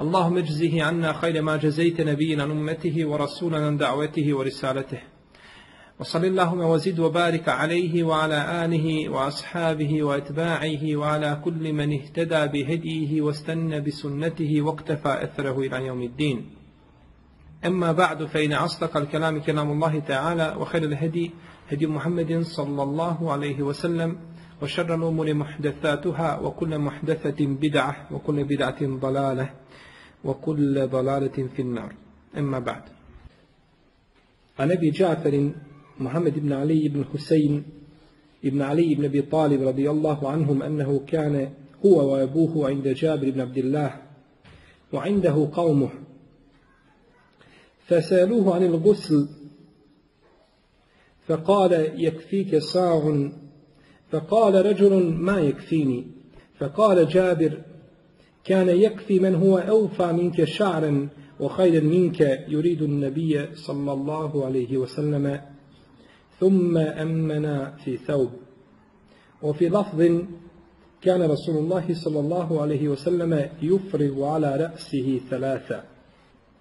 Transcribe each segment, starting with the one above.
اللهم اجزه عنا خير ما جزيت نبينا عن أمته ورسولا عن دعوته ورسالته. وصل اللهم وزد وبارك عليه وعلى آله وأصحابه وأتباعه وعلى كل من اهتدى بهديه واستنى بسنته واقتفى أثره إلى يوم الدين. أما بعد فإن أصدق الكلام كلام الله تعالى وخير الهدي هدي محمد صلى الله عليه وسلم وشر الأمور محدثاتها وكل محدثة بدعة وكل بدعة ضلالة. وكل ضلالة في النار. أما بعد. عن أبي جعفر محمد بن علي بن حسين بن علي بن أبي طالب رضي الله عنهم أنه كان هو وأبوه عند جابر بن عبد الله وعنده قومه. فسألوه عن الغسل فقال يكفيك صاع. فقال رجل ما يكفيني؟ فقال جابر كان يكفي من هو أوفى منك شعرا وخيرا منك يريد النبي صلى الله عليه وسلم ثم أمنا في ثوب وفي لفظ كان رسول الله صلى الله عليه وسلم يفرغ على رأسه ثلاثة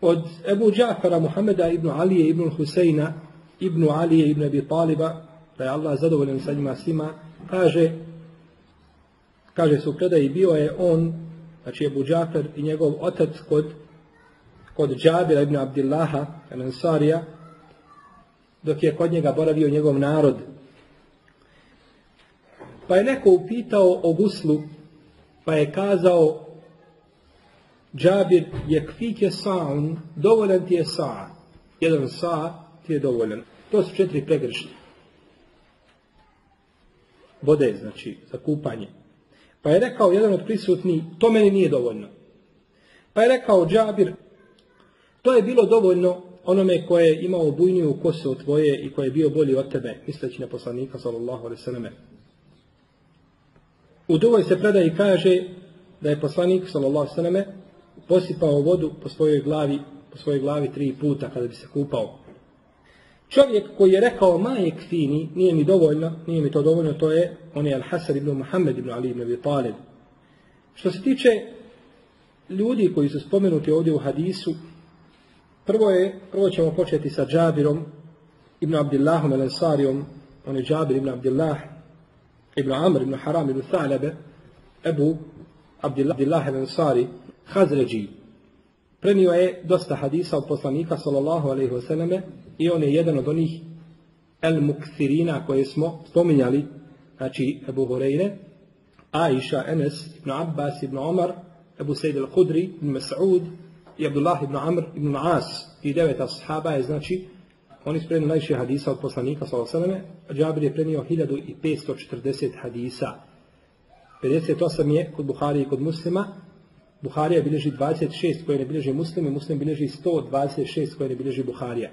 od Ebu Džafara Muhammeda ibn Alije ibn Husejna ibn Alije ibn Abi Taliba da je Allah zadovoljan sa njima svima kaže kaže su predaji bio je on znači Ebu Džafar i njegov otac kod kod Džabira ibn Abdillaha Ansarija dok je kod njega boravio njegov narod pa je neko upitao o guslu pa je kazao Džabir je kvike sa'un, dovoljan ti je sa'a. Jedan sa' ti je dovoljan. To su četiri pregršne. Vode, znači, za kupanje. Pa je rekao jedan od prisutnih, to meni nije dovoljno. Pa je rekao Džabir, to je bilo dovoljno onome koje je imao bujniju kosu od tvoje i koje je bio bolji od tebe, misleći na poslanika, sallallahu alaihi sallam. U drugoj se predaji kaže da je poslanik, sallallahu alaihi sallam, posipao vodu po svojoj glavi, po svojoj glavi tri puta kada bi se kupao. Čovjek koji je rekao majek fini, nije mi dovoljno, nije mi to dovoljno, to je, on je Al-Hasan ibn Muhammed ibn Ali ibn Abi Talib. Što se tiče ljudi koji su spomenuti ovdje u hadisu, prvo je, prvo ćemo početi sa Džabirom ibn Abdillahom al-Ansarijom, on je Džabir ibn Abdillah ibn Amr ibn Haram ibn Thalabe, Ebu Abdillah al-Ansari, Hazređi. Prenio je dosta hadisa od poslanika sallallahu alaihi wasallam i on je jedan od onih el mukthirina koje smo spominjali, znači Ebu Horeire, Aisha, Enes, Ibn Abbas, Ibn Omar, Ebu Sejd al-Hudri, Ibn Mas'ud i Abdullah ibn Amr ibn As i deveta sahaba je znači oni su prenio najviše hadisa od poslanika sallallahu alaihi wasallam, Džabir je prenio 1540 hadisa. 58 je kod Buhari i kod muslima, Buharija bilježi 26 koje ne bilježi muslim i muslim bilježi 126 koje ne bilježi Buharija.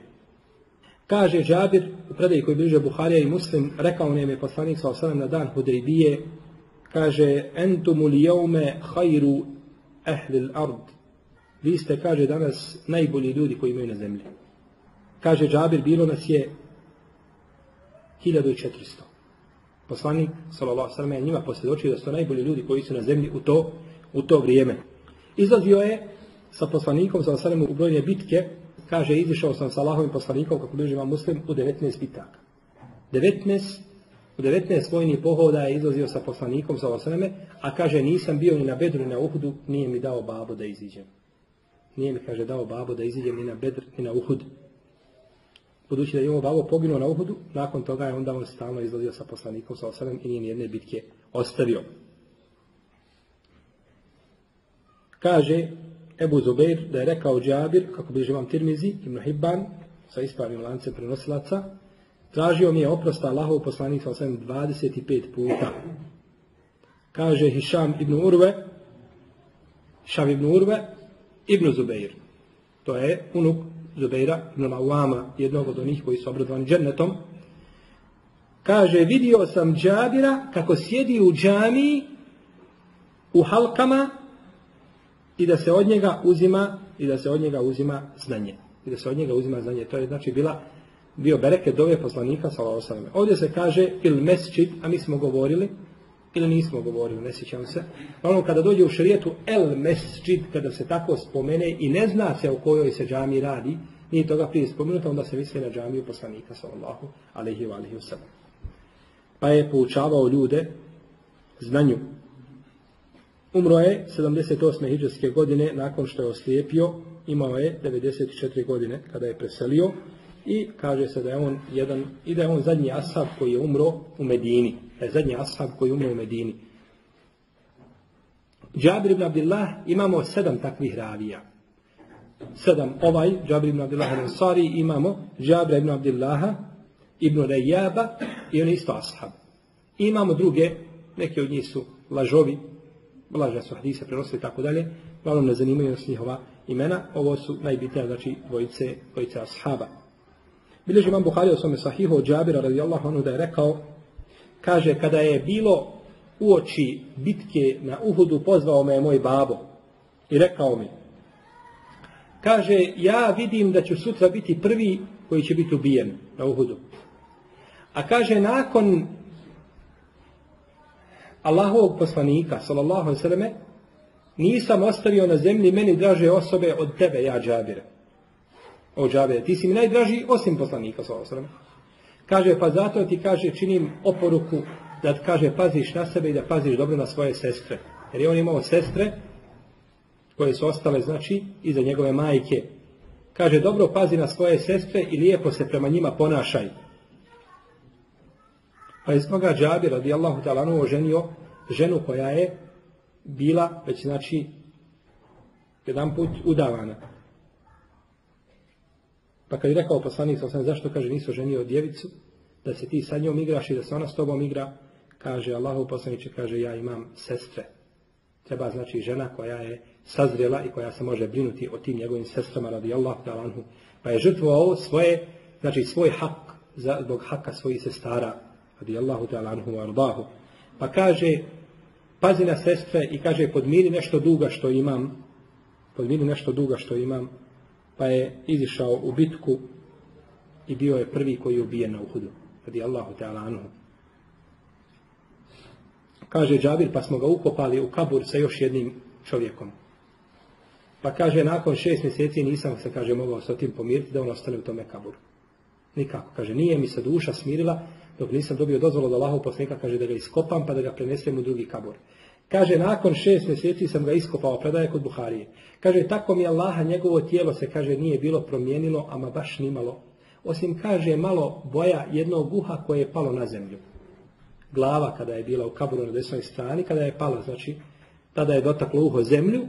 Kaže Džabir u predaji koji bilježe Buharija i muslim, rekao nam je poslanik sa osanem na dan Hudejbije, kaže entumu li jeume hajru ehlil ard. Vi ste, kaže, danas najbolji ljudi koji imaju na zemlji. Kaže Džabir, bilo nas je 1400. Poslanik, sallallahu je njima posvjedočio da su najbolji ljudi koji su na zemlji u to, u to vrijeme. Izlazio je sa poslanikom, sa osanem u brojne bitke, kaže, izišao sam sa Allahovim poslanikom, kako bliži vam muslim, u 19 bitaka. 19, u 19 vojnih pohoda je izlazio sa poslanikom, sa osaneme, a kaže, nisam bio ni na Bedru, ni na Uhudu, nije mi dao babo da iziđem. Nije mi, kaže, dao babo da iziđem ni na Bedr, ni na Uhud. Budući da je ovo babo poginuo na Uhudu, nakon toga je onda on stalno izlazio sa poslanikom, sa osanem i nije ni jedne bitke ostavio. Kaže Ebu Zubeir da je rekao Džabir, kako bi vam Tirmizi, Ibn Hibban, sa ispravnim lancem prenosilaca, tražio mi je oprosta Allahov poslanik sa 25 puta. Kaže Hišam ibn Urve, Hišam ibn Urve, ibn Zubeir. To je unuk Zubeira ibn Lawama, jednog od onih koji su obradovani džennetom, kaže, vidio sam Džabira kako sjedi u džamiji u halkama i da se od njega uzima i da se od njega uzima znanje. I da se od njega uzima znanje. To je znači bila bio bereke dove poslanika sallallahu Ovdje se kaže il mesčid, a mi smo govorili ili nismo govorili, ne sjećam se. Ono kada dođe u šarijetu el mesčid, kada se tako spomene i ne zna se o kojoj se džami radi, nije toga prije spomenuto, onda se misli na džamiju poslanika sallallahu alaihi wa alaihi Pa je poučavao ljude znanju. Umro je 78. hijđarske godine nakon što je oslijepio, imao je 94 godine kada je preselio i kaže se da je on jedan, i da je on zadnji ashab koji je umro u Medini. Da je zadnji ashab koji je umro u Medini. Džabir ibn Abdillah imamo sedam takvih ravija. Sedam ovaj, Džabir ibn Abdillah al-Ansari, imamo Džabir ibn Abdillaha, ibn Rejaba i on isto ashab. I imamo druge, neki od njih su lažovi, laže su hadise prenosili tako dalje, uglavnom ne zanimaju nas njihova imena, ovo su najbitnija, znači, dvojice, dvojice ashaba. Bileži imam Buhari o svome sahihu od Džabira radijallahu anhu da je rekao, kaže, kada je bilo uoči bitke na Uhudu, pozvao me moj babo i rekao mi, kaže, ja vidim da ću sutra biti prvi koji će biti ubijen na Uhudu. A kaže, nakon Allahovog poslanika, sallallahu alaihi nisam ostavio na zemlji meni draže osobe od tebe, ja Džabire o džabe, ti si mi najdraži osim poslanika sa Kaže, pa zato ti kaže, činim oporuku da kaže, paziš na sebe i da paziš dobro na svoje sestre. Jer je on imao sestre koje su ostale, znači, iza njegove majke. Kaže, dobro pazi na svoje sestre i lijepo se prema njima ponašaj. Pa je toga džabi, radijallahu talanu, oženio ženu koja je bila, već znači, jedan put udavana. Pa kad je rekao poslanik sam zašto kaže nisu ženio djevicu, da se ti sa njom igraš i da se ona s tobom igra, kaže Allahu poslaniče, kaže ja imam sestre. Treba znači žena koja je sazrela i koja se može brinuti o tim njegovim sestrama radi Allah anhu. Pa je žrtvovao svoje, znači svoj hak, zbog haka svojih sestara radi Allahu anhu ardahu. Pa kaže, pazi na sestre i kaže podmiri nešto duga što imam, podmiri nešto duga što imam, pa je izišao u bitku i bio je prvi koji je ubijen na Uhudu. Radi Allahu ta'ala anhu. Kaže Džabir, pa smo ga ukopali u kabur sa još jednim čovjekom. Pa kaže, nakon šest mjeseci nisam se, kaže, mogao s tim pomiriti da on ostane u tome kaburu. Nikako. Kaže, nije mi se duša smirila dok nisam dobio dozvolu da Allahov poslanika kaže da ga iskopam pa da ga prenesem u drugi kabur. Kaže, nakon šest mjeseci sam ga iskopao, predaje kod Buharije. Kaže, tako mi Allaha, njegovo tijelo se, kaže, nije bilo promijenilo, ama baš nimalo. Osim, kaže, malo boja jednog uha koje je palo na zemlju. Glava kada je bila u kaburu na desnoj strani, kada je pala, znači, tada je dotaklo uho zemlju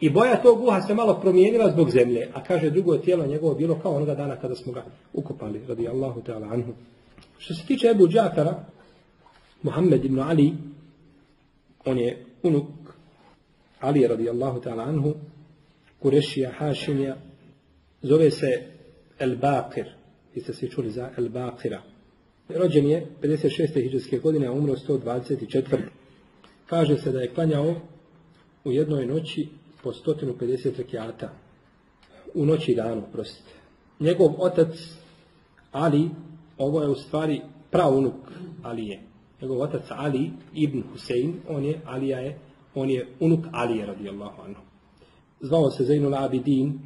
i boja tog uha se malo promijenila zbog zemlje. A kaže, drugo tijelo njegovo bilo kao onoga dana kada smo ga ukopali, radi Allahu ta'ala anhu. Što se tiče Ebu Džafara, Muhammed ibn Ali, on je unuk Ali radijallahu ta'ala anhu, Kurešija, Hašimija, zove se El Bakir. Vi ste svi čuli za El Bakira. Rođen je 56. hijđarske godine, a umro 124. Kaže se da je klanjao u jednoj noći po 150 rekiata. U noći i danu, prostite. Njegov otac Ali, ovo je u stvari praunuk Alije njegov otac Ali ibn Husein, on je, Alija je, on je unuk Alije radijallahu anhu. Zvao se Zainul Abidin,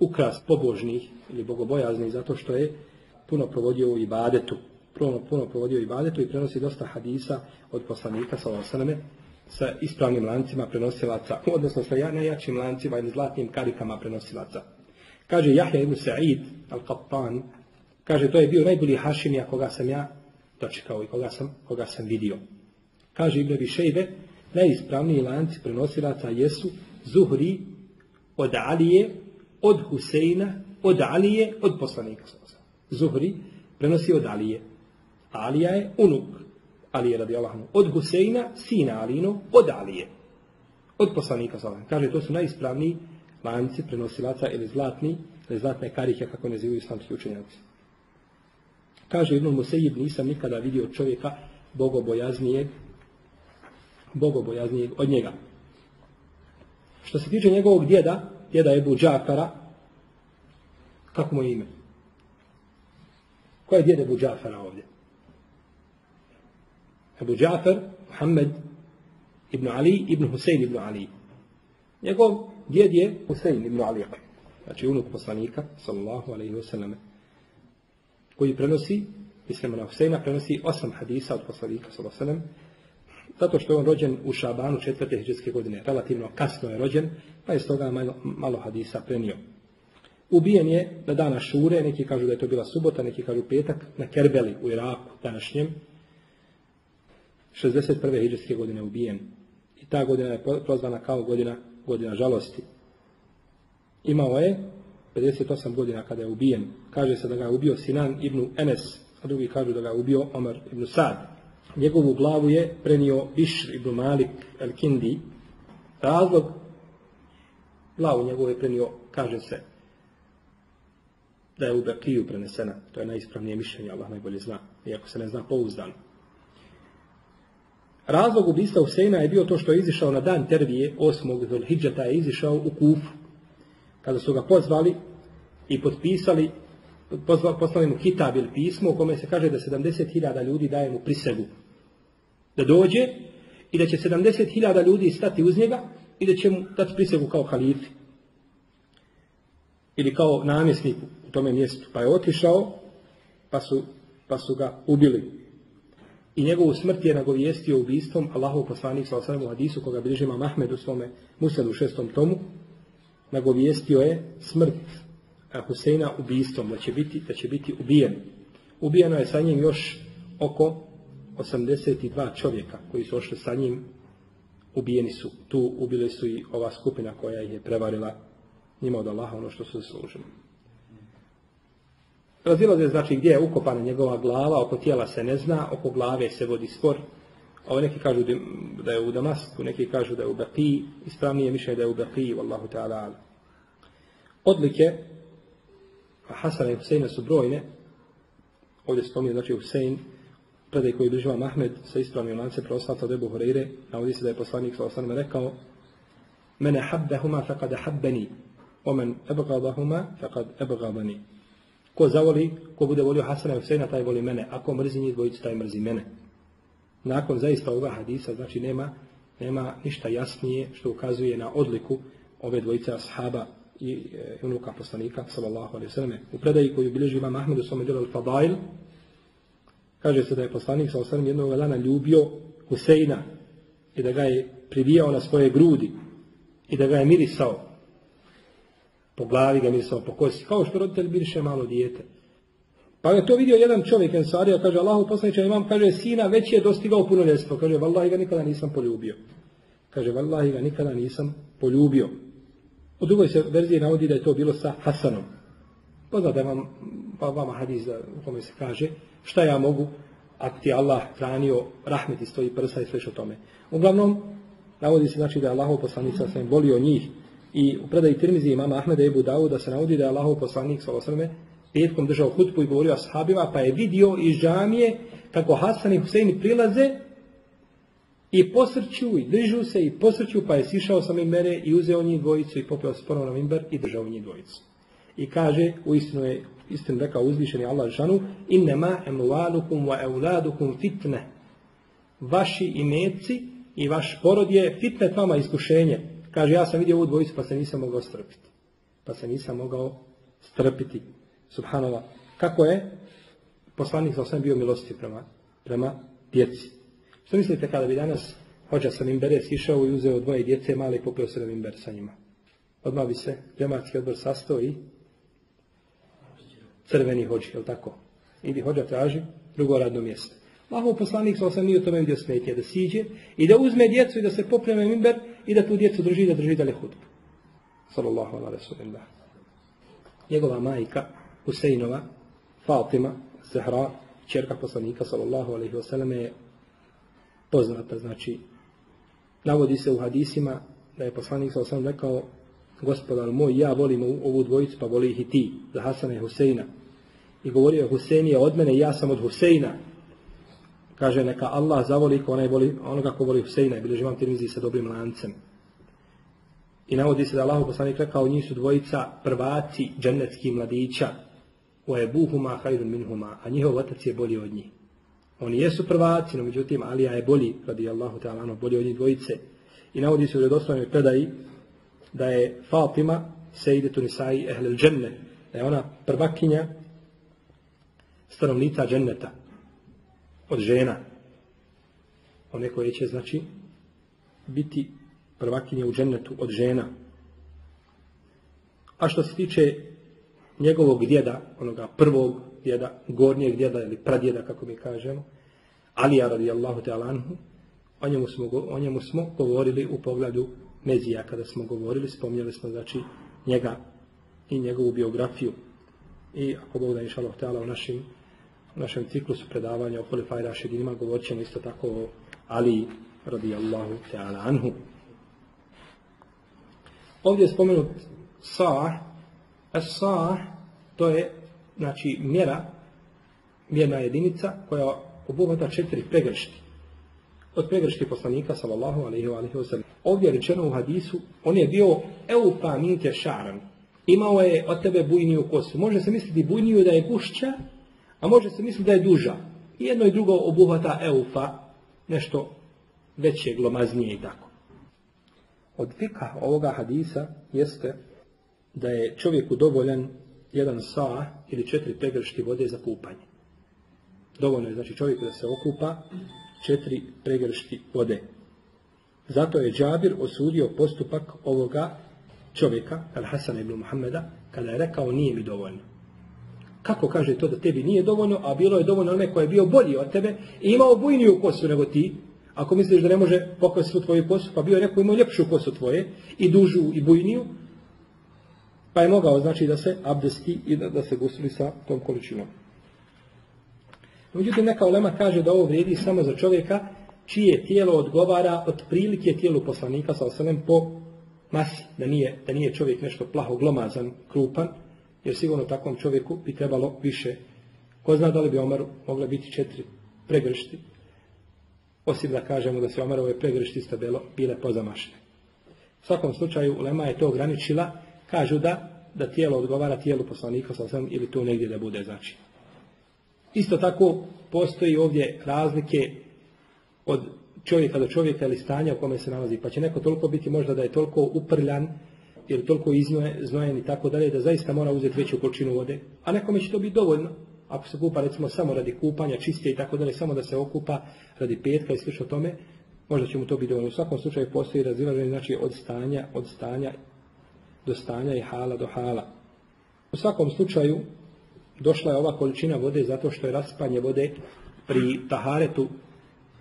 ukras pobožnih ili bogobojaznih zato što je puno provodio u ibadetu. Puno, puno provodio u ibadetu i prenosi dosta hadisa od poslanika sallallahu sa ispravnim lancima prenosilaca, odnosno sa najjačim lancima ili zlatnim karikama prenosilaca. Kaže Jahja ibn Sa'id al-Qattan, kaže to je bio najbolji Hašimija koga sam ja dočekao i koga sam, koga sam vidio. Kaže Ibn Šejbe, najispravniji lanci prenosilaca jesu Zuhri od Alije, od Huseina, od Alije, od poslanika. Zuhri prenosi od Alije. Alija je unuk Alije radi Allahom. Od Huseina, sina Alino, od Alije. Od poslanika. Kaže, to su najispravniji lanci prenosilaca ili zlatni, ili zlatne karike, kako ne zivaju islamski učenjaci. Kaže Ibn Musejib, nisam nikada vidio čovjeka bogobojaznijeg, bogobojaznijeg od njega. Što se tiče njegovog djeda, djeda Ebu Džafara, kako mu je ime? Ko je djed Ebu Džafara ovdje? Ebu Džafar, Muhammed ibn Ali ibn Husein ibn Ali. Njegov djed je Husein ibn Ali. Znači unuk poslanika, sallallahu alaihi wasallam, koji prenosi, mislimo na Huseina, prenosi osam hadisa od poslanika, sallallahu zato što je on rođen u Šabanu četvrte hijđarske godine. Relativno kasno je rođen, pa je stoga malo, malo hadisa prenio. Ubijen je na dana Šure, neki kažu da je to bila subota, neki kažu petak, na Kerbeli u Iraku, današnjem. 61. hijđarske godine ubijen. I ta godina je prozvana kao godina, godina žalosti. Imao je 58 godina kada je ubijen. Kaže se da ga je ubio Sinan ibn Enes, a drugi kažu da ga je ubio Omar ibn Sad. Njegovu glavu je prenio Bišr ibn Malik el-Kindi. Razlog glavu njegovu je prenio, kaže se, da je u Bekiju prenesena. To je najispravnije mišljenje, Allah najbolje zna, iako se ne zna pouzdano. Razlog ubistva Huseina je bio to što je izišao na dan Tervije, 8. Zulhidžeta je izišao u Kufu. Kada su ga pozvali i potpisali, pozvali, poslali mu kitab ili pismo u kome se kaže da 70.000 ljudi daje mu prisegu. Da dođe i da će 70.000 ljudi stati uz njega i da će mu dati prisegu kao halifi. Ili kao namjesnik u tome mjestu. Pa je otišao, pa su, pa su ga ubili. I njegovu smrt je nagovijestio ubistvom Allahov poslanik sa u hadisu koga bilježi Imam Ahmed u svome u šestom tomu. Nagovijestio je smrt Huseina ubistvom, da će biti, da će biti ubijen. Ubijeno je sa njim još oko 82 čovjeka koji su ošli sa njim ubijeni su. Tu ubili su i ova skupina koja je prevarila njima od Allaha ono što su zaslužili. Razilaze znači gdje je ukopana njegova glava, oko tijela se ne zna, oko glave se vodi spor. Ovo neki kažu da je u Damasku, neki kažu da je u Baqi, ispravnije mišljenje da je u Baqi, wallahu ta'ala. Odlike Hasana i Huseina su brojne. Ovdje spominje, znači Husein, predaj koji bliživa Mahmed sa ispravnim lance proslata od Ebu Horeire, navodi se da je poslanik sa osanama rekao Mene habbehuma faqad habbeni, omen ebgadahuma faqad ebgadani. Ko zavoli, ko bude volio Hasana i Huseina, taj voli mene. Ako mrzi njih dvojicu, taj mrzi mene. Nakon zaista ovoga hadisa, znači nema, nema ništa jasnije što ukazuje na odliku ove dvojice ashaba i e, unuka poslanika, sallallahu alaihi sallam. U predaji koju bilježi imam Ahmed u svome djelu Al-Fadail, kaže se da je poslanik, sallallahu alaihi jednog dana ljubio Huseina i da ga je privijao na svoje grudi i da ga je mirisao po glavi ga mirisao po kosi, kao što roditelj biriše malo dijete. Pa je to vidio jedan čovjek, Ensarija, kaže, Allahu poslaniče, imam, kaže, sina već je dostigao punoljestvo. Kaže, vallahi ga nikada nisam poljubio. Kaže, vallahi ga nikada nisam poljubio. U drugoj se verziji navodi da je to bilo sa Hasanom. Poznat da vam, pa vama hadis da, u kome se kaže, šta ja mogu, ako ti Allah hranio, rahmet iz tvojih prsa i sve što tome. Uglavnom, navodi se znači da je Allahov poslanica sam volio njih I u predaji Tirmizi imama Ahmeda Ebu Dawuda se navodi da je Allahov poslanik s.a.v. petkom držao hutbu i govorio ashabima, pa je vidio iz džamije kako Hasan i Husein prilaze i posrću i držu se i posrću, pa je sišao sa mimbere i uzeo njih dvojicu i popeo se ponovno na mimber i držao njih dvojicu. I kaže, u istinu je istin rekao uzvišeni Allah žanu, innema emualukum wa euladukum fitne. Vaši imeci i vaš porod je fitne vama iskušenje. Kaže, ja sam vidio ovu dvojicu pa se nisam mogao strpiti. Pa se nisam mogao strpiti. Subhanallah. Kako je? Poslanik sa osam bio milosti prema, prema djeci. Što mislite kada bi danas hođa sa Mimbere sišao i uzeo dvoje djece male i popio se na Mimber sa njima? Odmah bi se džematski odbor sastao i crveni hođi, je tako? Ili hođa traži drugo radno mjesto. Allahov poslanik sa osam nije u tome vidio smetje da siđe i da uzme djecu i da se popreme Mimber i da tu djecu drži da drži dalje hudbu. Sallallahu ala rasulillah. Njegova majka, Huseinova, Fatima, Zahra, čerka poslanika, sallallahu alaihi wasallam, je poznata, znači, navodi se u hadisima da je poslanik sallallahu alaihi rekao, gospodar moj, ja volim ovu dvojicu, pa voli ih i ti, za Hasana i Huseina. I govorio je Husein je od mene, ja sam od Huseina. Kaže, neka Allah zavoli ko onaj voli, onoga ko voli Huseina i bilježi vam tirmizi sa dobrim lancem. I navodi se da Allah poslanik rekao, njih su dvojica prvaci džennetskih mladića, u ebuhuma hajrun minhuma, a njihov otac je bolji od njih. Oni jesu prvaci, no međutim Alija je bolji, radi Allahu ta'ala, bolji od njih dvojice. I navodi se u redoslovnoj predaji da je Fatima sejdetu nisai ehlel dženne, da je ona prvakinja stanovnica dženneta od žena. One koje će, znači, biti prvakinje u džennetu od žena. A što se tiče njegovog djeda, onoga prvog djeda, gornjeg djeda ili pradjeda, kako mi kažemo, Alija radijallahu ta'ala anhu, o njemu, smo, o njemu smo govorili u pogledu Mezija, kada smo govorili, spomnjali smo znači njega i njegovu biografiju. I ako Bog da inša Allah u našim, našem ciklusu predavanja o Hulifaj Rašidima, govorit ćemo isto tako o Ali radijallahu ta'ala anhu. Ovdje je spomenut sa, a sa to je znači mjera, mjerna jedinica koja obuhvata četiri pregršti. Od pregršti poslanika, sallallahu alaihi wa alaihi wa sallam. Ovdje je rečeno u hadisu, on je bio eupa minke šaran. Imao je od tebe bujniju kosu. Može se misliti bujniju da je gušća, a može se misliti da je duža. I jedno i drugo obuhvata eufa, nešto veće, glomaznije i tako. Od fika ovoga hadisa jeste da je čovjeku dovoljan jedan sa ili četiri pregršti vode za kupanje. Dovoljno je znači čovjeku da se okupa četiri pregršti vode. Zato je Džabir osudio postupak ovoga čovjeka, al Hasan ibn Muhammeda, kada je rekao nije mi dovoljno. Kako kaže to da tebi nije dovoljno, a bilo je dovoljno onaj koji je bio bolji od tebe i imao bujniju kosu nego ti, ako misliš da ne može pokrasiti svu tvoju kosu, pa bio je neko imao ljepšu kosu tvoje i dužu i bujniju, pa je mogao znači da se abdesti i da, da se gusuli sa tom količinom. Međutim, neka ulema kaže da ovo vrijedi samo za čovjeka čije tijelo odgovara od prilike tijelu poslanika sa osanem po masi, da nije, da nije čovjek nešto plaho glomazan, krupan, jer sigurno takvom čovjeku bi trebalo više. Ko zna da li bi Omaru mogla biti četiri pregršti, osim da kažemo da se Omarove pregršti stabelo bile pozamašne. U svakom slučaju, Ulema je to ograničila, kažu da, da tijelo odgovara tijelu poslanika sa osanem ili to negdje da bude znači. Isto tako postoji ovdje razlike od čovjeka do čovjeka ili stanja u kome se nalazi. Pa će neko toliko biti možda da je toliko uprljan ili toliko iznojen i tako dalje da zaista mora uzeti veću količinu vode. A nekome će to biti dovoljno. Ako se kupa recimo samo radi kupanja, čistije i tako dalje, samo da se okupa radi petka i slično tome, možda će mu to biti dovoljno. U svakom slučaju postoji razilaženje znači od stanja, od stanja do stanja i hala do hala. U svakom slučaju došla je ova količina vode zato što je raspanje vode pri taharetu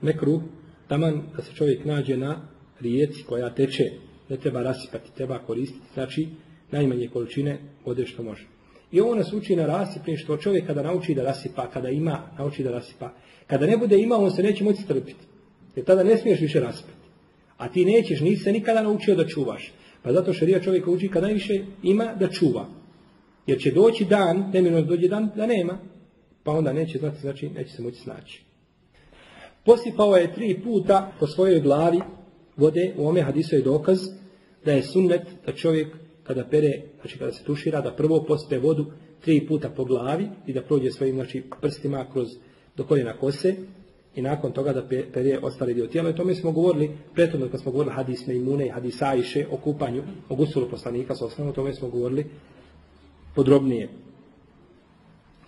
mekru, taman da se čovjek nađe na rijeci koja teče, ne treba rasipati, treba koristiti, znači najmanje količine vode što može. I ovo nas uči na rasipništvo čovjek kada nauči da rasipa, kada ima, nauči da rasipa. Kada ne bude imao, on se neće moći strpiti. Jer tada ne smiješ više rasipati. A ti nećeš, nisi se nikada naučio da čuvaš. Pa zato šarija čovjeka uči kada najviše ima da čuva. Jer će doći dan, neminovno dođe dan da nema, pa onda neće znati, znači neće se moći snaći. Posipao je tri puta po svojoj glavi vode, u ome hadisu je dokaz da je sunnet da čovjek kada pere, znači kada se tušira, da prvo pospe vodu tri puta po glavi i da prođe svojim znači, prstima kroz do koljena kose i nakon toga da pere ostali dio tijela. I tome smo govorili, prethodno kad smo govorili hadis Neimune i hadis Ajše o kupanju, o gusulu poslanika, s osnovom, o tome smo govorili podrobnije.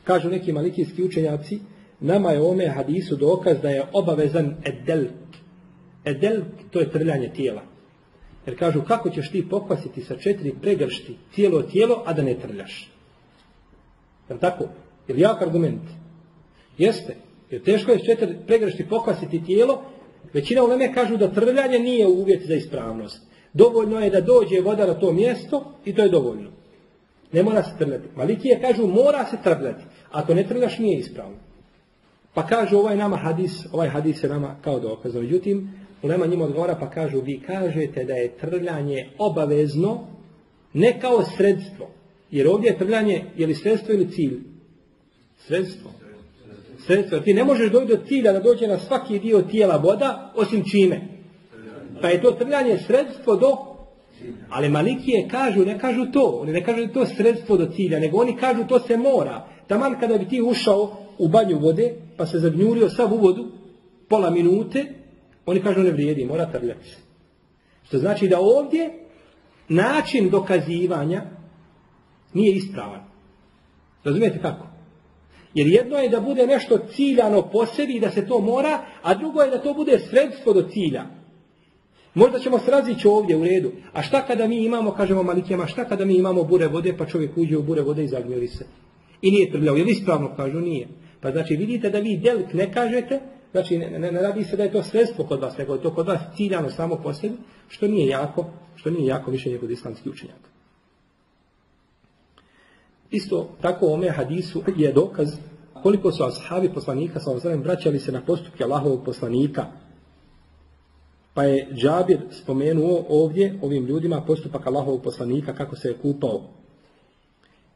Kažu neki malikijski učenjaci, nama je ome hadisu dokaz da je obavezan edel. Edel to je trljanje tijela. Jer kažu kako ćeš ti pokvasiti sa četiri pregršti tijelo tijelo, a da ne trljaš. Je tako? Je li jak argument? Jeste. Jer teško je s četiri pregršti pokvasiti tijelo, većina uleme kažu da trljanje nije uvjet za ispravnost. Dovoljno je da dođe voda na to mjesto i to je dovoljno. Ne mora se trljati. Malikije kažu mora se trljati. Ako ne trljaš nije ispravno. Pa kažu ovaj nama hadis, ovaj hadis je nama kao dokaz. Međutim, ulema njima odgovara pa kažu vi kažete da je trljanje obavezno Ne kao sredstvo. Jer ovdje je trljanje, je li sredstvo ili cilj? Sredstvo. Sredstvo. Ti ne možeš doći do cilja da dođe na svaki dio tijela voda, osim čime? Pa je to trljanje sredstvo do... Ali malikije kažu, ne kažu to. Oni ne kažu to sredstvo do cilja, nego oni kažu to se mora. Taman kada bi ti ušao u banju vode, pa se zagnjurio sav u vodu, pola minute, oni kažu ne vrijedi, mora trljati. Što znači da ovdje način dokazivanja nije ispravan. Razumijete kako? Jer jedno je da bude nešto ciljano po sebi i da se to mora, a drugo je da to bude sredstvo do cilja. Možda ćemo se razići ovdje u redu. A šta kada mi imamo, kažemo malikijama, šta kada mi imamo bure vode, pa čovjek uđe u bure vode i zagnjeli se. I nije trljao. Je li ispravno kažu? Nije. Pa znači vidite da vi delik ne kažete, znači ne, ne, ne, radi se da je to sredstvo kod vas, nego je to kod vas ciljano samo po sebi, što nije jako, što nije jako više kod islamskih učenjaka. Isto tako ome hadisu je dokaz koliko su ashabi poslanika sa osvrame vraćali se na postupke Allahovog poslanika. Pa je Džabir spomenuo ovdje ovim ljudima postupak Allahovog poslanika kako se je kupao.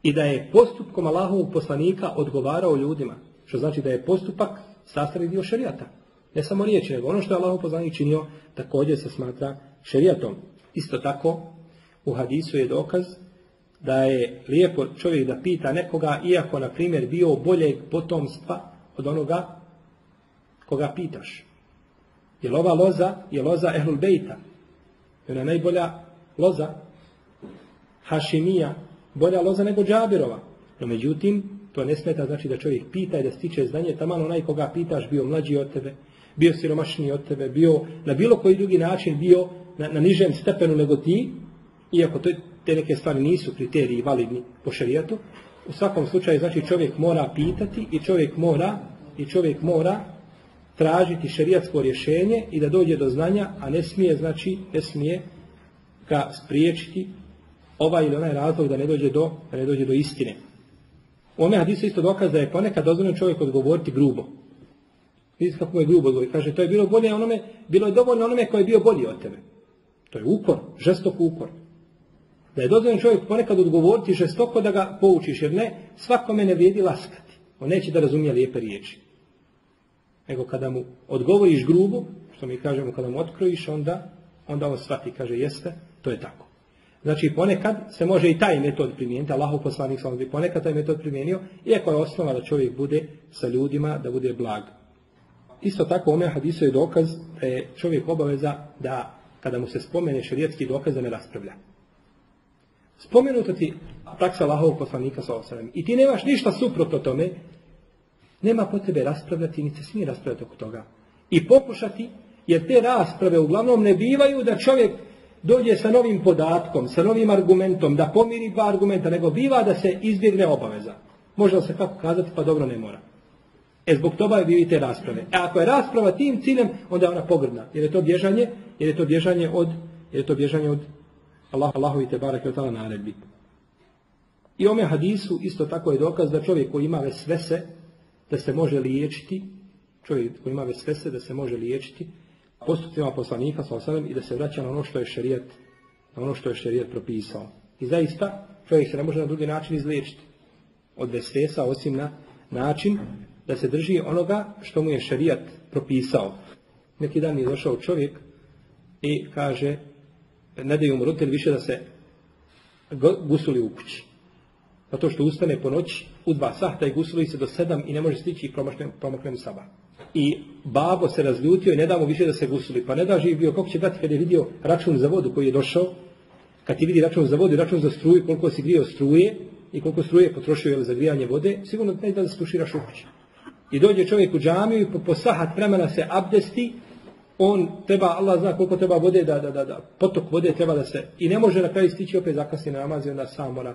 I da je postupkom Allahovog poslanika odgovarao ljudima. Što znači da je postupak sastavni dio šerijata. Ne samo riječi, nego ono što je Allahov poslanik činio također se smatra šerijatom. Isto tako u hadisu je dokaz da je lijepo čovjek da pita nekoga, iako, na primjer, bio boljeg potomstva od onoga koga pitaš. Je ova loza, je loza Ehlul Bejta. Je ona najbolja loza Hašimija, bolja loza nego Džabirova. No međutim, to ne smeta znači da čovjek pita i da stiče znanje, taman onaj koga pitaš bio mlađi od tebe, bio siromašniji od tebe, bio na bilo koji drugi način bio na, na nižem stepenu nego ti, iako to, te neke stvari nisu kriteriji validni po šerijatu, u svakom slučaju znači čovjek mora pitati i čovjek mora i čovjek mora tražiti šerijatsko rješenje i da dođe do znanja, a ne smije znači ne smije ga spriječiti ovaj ili onaj razlog da ne dođe do, da ne dođe do istine. U ome hadisu isto dokaz da je ponekad dozvoljeno čovjek odgovoriti grubo. Vidite kako mu je grubo odgovori. Kaže, to je bilo bolje onome, bilo je dovoljno onome koji je bio bolji od tebe. To je ukor, žestok ukor. Da je dozvoljeno čovjek ponekad odgovoriti žestoko da ga poučiš, jer ne, svakome ne vrijedi laskati. On neće da razumije lijepe riječi. Nego kada mu odgovoriš grubo, što mi kažemo kada mu otkrojiš, onda, onda on shvati, kaže, jeste, to je tako. Znači ponekad se može i taj metod primijeniti, Allahov poslanik sam bi ponekad taj metod primijenio, iako je osnova da čovjek bude sa ljudima, da bude blag. Isto tako ome hadisu je dokaz da je čovjek obaveza da kada mu se spomene šerijetski dokaz da ne raspravlja. Spomenuto ti praksa Allahovog poslanika sa osanem i ti nemaš ništa suprotno tome, nema potrebe raspravljati, ni se smije raspravljati oko toga. I pokušati, jer te rasprave uglavnom ne bivaju da čovjek dođe sa novim podatkom, sa novim argumentom, da pomiri dva argumenta, nego biva da se izbjegne obaveza. Može se kako kazati, pa dobro ne mora. E zbog toga je vidite rasprave. E ako je rasprava tim ciljem, onda je ona pogrdna. Jer je to bježanje, jer je to bježanje od, jer je to bježanje od Allah, Allahu i te barake od naredbi. I ome hadisu isto tako je dokaz da čovjek koji ima vesvese, da se može liječiti, čovjek koji ima vesvese, da se može liječiti, postupcima poslanika sa osadom i da se vraća na ono što je šerijat, na ono što je šerijat propisao. I zaista čovjek se ne može na drugi način izliječiti od vesvesa osim na način da se drži onoga što mu je šerijat propisao. Neki dan je došao čovjek i kaže ne daju mu roditelj više da se gusuli u kući. Zato što ustane po noći u dva sahta i gusuli se do sedam i ne može stići i promakne mu sabah i babo se razljutio i ne da mu više da se gusuli. Pa ne da živ bio, kako će dati kad je vidio račun za vodu koji je došao, kad ti vidi račun za vodu i račun za struju, koliko si grijao struje i koliko struje potrošio je za grijanje vode, sigurno ne da da stuširaš u kući. I dođe čovjek u džamiju i po, po sahat vremena se abdesti, on treba, Allah zna koliko treba vode, da, da, da, da potok vode treba da se, i ne može na kraju stići opet zakasni na namaz i onda sam mora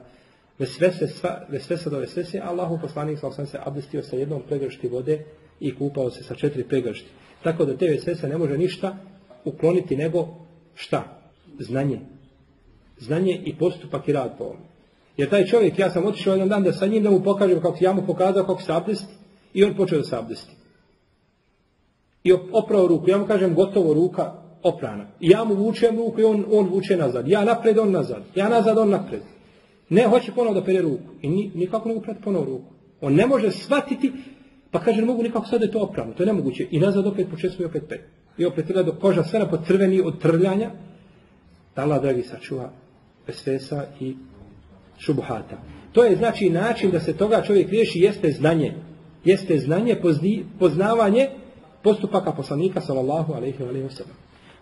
vesvese, sva, vesvese do vesvese, Allahu poslanik sam se abdestio sa jednom pregršti vode i kupao se sa četiri pregršti. Tako da te vesvese ne može ništa ukloniti nego šta? Znanje. Znanje i postupak i rad po ovom. Jer taj čovjek, ja sam otišao jedan dan da sa njim da mu pokažem kako ja mu pokazao kako se abdesti i on počeo da se abdesti. I oprao ruku, ja mu kažem gotovo ruka, oprana. I ja mu vučem ruku i on, on vuče nazad. Ja napred, on nazad. Ja nazad, on napred. Ne hoće ponovo da pere ruku. I ni, nikako ne mogu prati ponovo ruku. On ne može shvatiti, pa kaže ne mogu nikako sad da je to oprano. To je nemoguće. I nazad opet počesto i opet pet. I opet treba do koža sve crveni od trljanja. Allah, dragi, sačuva pesvesa i šubuhata. To je znači način da se toga čovjek riješi jeste znanje. Jeste znanje, pozni, poznavanje postupaka poslanika sallallahu alejhi ve sellem.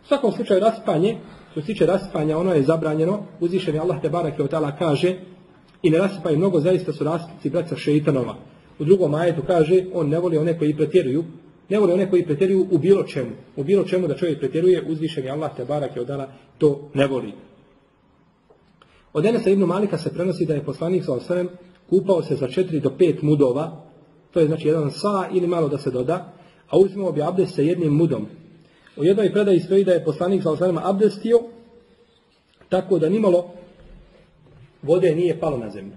U svakom slučaju raspanje, što se tiče raspanja, ono je zabranjeno. Uzvišeni Allah te barake od kaže i ne rasipaju mnogo, zaista su raspici braća šeitanova. U drugom ajetu kaže, on ne voli one koji pretjeruju, ne voli one koji pretjeruju u bilo čemu. U bilo čemu da čovjek pretjeruje, uzvišeni Allah te barake od to ne voli. Od Enesa ibn Malika se prenosi da je poslanik sa kupao se za četiri do pet mudova, to je znači jedan sa ili malo da se doda, a uzimao bi abdest sa jednim mudom. U jednoj predaji stoji da je poslanik sa osvrame abdestio tako da nimalo vode nije palo na zemlju.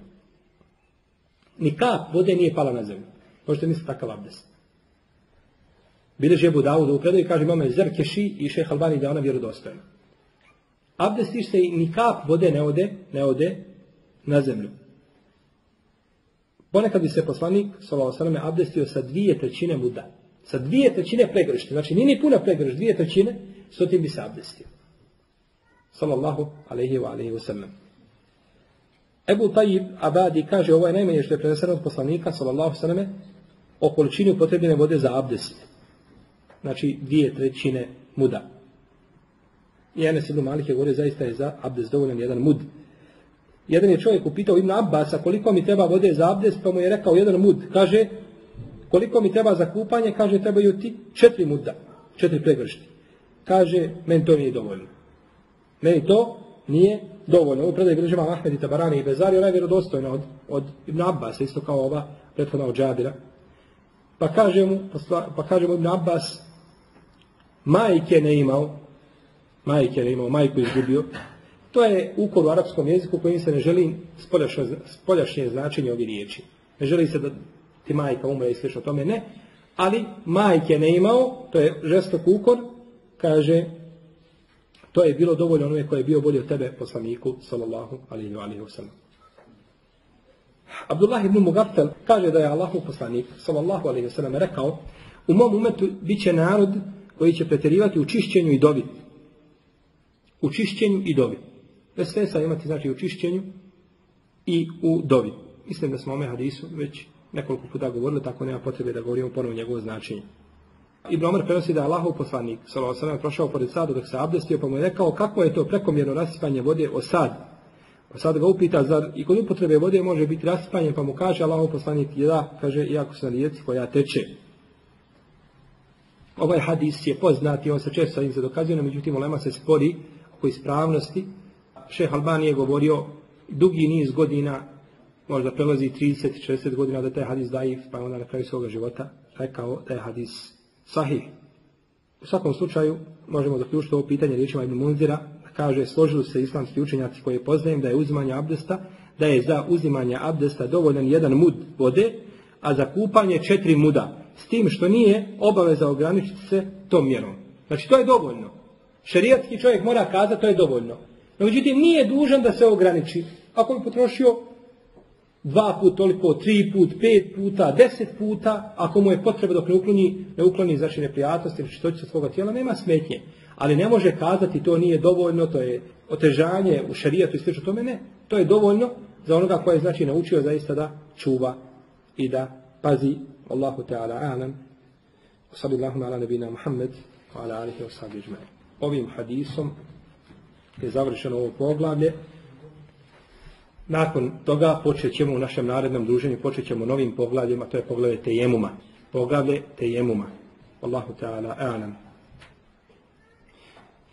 Ni kap vode nije pala na zemlju. Možete misliti takav abdest. Bileže Ebu Dawud u predaji kaže imamo Zerkeši i šeh Albani da ona vjerodostojna. Abdestiš se i ni kap vode ne ode, ne ode na zemlju. Ponekad bi se poslanik, sallallahu abdestio sa dvije trećine muda. Sa dvije trećine pregršti. Znači, nije ni puna pregršt, dvije trećine, s tim bi se abdestio. Sallallahu alaihi wa alaihi wa sallam. Ebu Tajib Abadi kaže, ovo je najmanje što je preneseno od poslanika, sallallahu sallam, o količini upotrebljene vode za abdest. Znači, dvije trećine muda. I Enes ibn Malik je govorio, zaista je za abdest dovoljan jedan mud. Jedan je čovjek upitao Ibn Abbasa koliko mi treba vode za abdest, pa mu je rekao jedan mud. Kaže, koliko mi treba za kupanje? Kaže, trebaju ti četiri muda, četiri pregršti. Kaže, meni to nije dovoljno. Meni to nije dovoljno. Ovo predaj bilježima Ahmed i Tabarani i Bezari, ona je vjerodostojna od, od Ibn Abbas, isto kao ova prethodna od Džabira. Pa kaže mu, pa kaže mu Ibn Abbas, majke ne imao, majke ne imao, majku izgubio, to je ukor u arapskom jeziku kojim se ne želi spoljašnje, značenje ovih riječi. Ne želi se da ti majka umre i slično tome, ne. Ali majke ne imao, to je žestok ukor, kaže, to je bilo dovoljno onome koje je bio bolji od tebe, poslaniku, sallallahu alaihi wa sallam. Abdullah ibn Mugaftel kaže da je Allahu poslanik, sallallahu alaihi wa sallam, rekao, u mom umetu bit će narod koji će pretjerivati u čišćenju i dobi. U čišćenju i dobi. Vesvesa imati znači u čišćenju i u dovi. Mislim da smo ome hadisu već nekoliko puta govorili, tako nema potrebe da govorimo ponovno njegovo značenje. Ibn Omer prenosi da je Allahov poslanik, sallallahu prošao pored sadu dok se abdestio, pa mu je rekao kako je to prekomjerno rasipanje vode o sad. Pa sad ga upita, zar i kod upotrebe vode može biti rasipanje, pa mu kaže Allahov poslanik, je da, kaže, iako se na rijeci koja teče. Ovaj hadis je poznat i on se često sa se dokazuje, no međutim, ulema se spori oko ispravnosti šeh Albani je govorio dugi niz godina, možda prelazi 30-40 godina da je taj hadis daif, pa onda na kraju svoga života rekao da je hadis sahih. U svakom slučaju možemo zaključiti ovo pitanje riječima Ibn Munzira, kaže složili se islamski učenjaci koje poznajem da je uzimanje abdesta, da je za uzimanje abdesta dovoljan jedan mud vode, a za kupanje četiri muda. S tim što nije obaveza ograničiti se tom mjerom. Znači to je dovoljno. Šerijatski čovjek mora kazati to je dovoljno. No, međutim, nije dužan da se ograniči. Ako bi potrošio dva put toliko, tri put, pet puta, deset puta, ako mu je potreba dok ne ukloni, ne ukloni znači neprijatnosti ili čistoću svoga tijela, nema smetnje. Ali ne može kazati to nije dovoljno, to je otežanje u šarijatu i slično tome, ne. To je dovoljno za onoga koji je znači naučio zaista da čuva i da pazi. Allahu Teala alam. Sallallahu ala nabina Muhammed wa ala alihi wa Ovim hadisom je završeno ovo poglavlje. Nakon toga počet ćemo u našem narednom druženju, počet ćemo novim poglavljima, to je poglavlje Tejemuma. Poglavlje Tejemuma. Allahu ta'ala a'lam.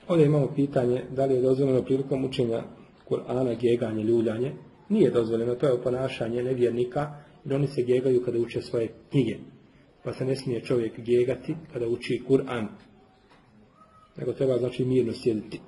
Ovdje imamo pitanje da li je dozvoljeno prilikom učenja Kur'ana geganje, ljuljanje. Nije dozvoljeno, to je ponašanje nevjernika jer oni se gegaju kada uče svoje knjige. Pa se ne smije čovjek gegati kada uči Kur'an. Nego treba znači mirno sjediti.